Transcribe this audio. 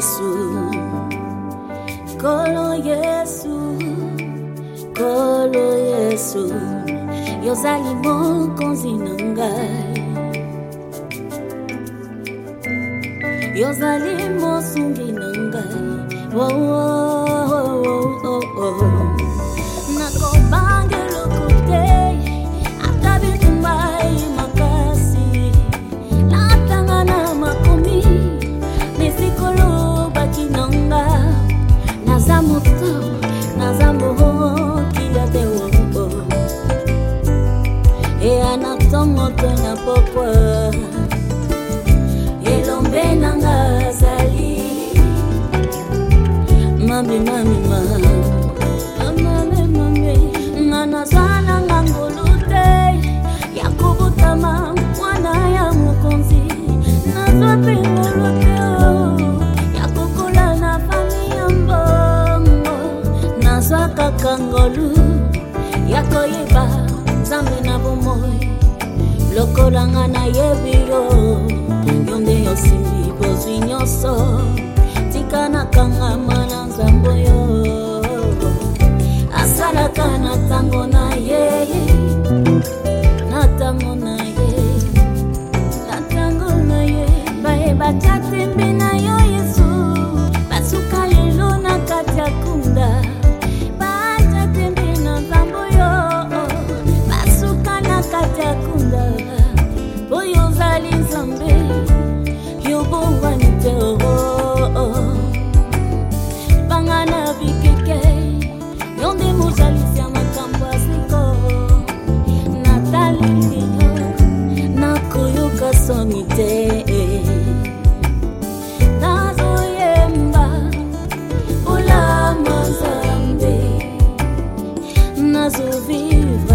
yesu kolo yesu kolo yesu yozali mokonzi na ngai yozali mosungi na ngai oh, oh, oh, oh. nanga na ntongo to na pokwa elombe nanga azali mamemamema mamemame nga naza nanga ngulu te ya kobutama mwana ya mokonzi nazwa mpe ngulu te oh. ya kokola na fami ya mbongo nazwa kaka ngolu lokolanga nayebilo yo nde yosimbi bozwi nyonso tika nakangama na nzambo yo asalaka na ntango na ye na ntango na ye na ntango na ye bayebaka tembeni sunny day. Nazoyemba ulama nazo nazovivre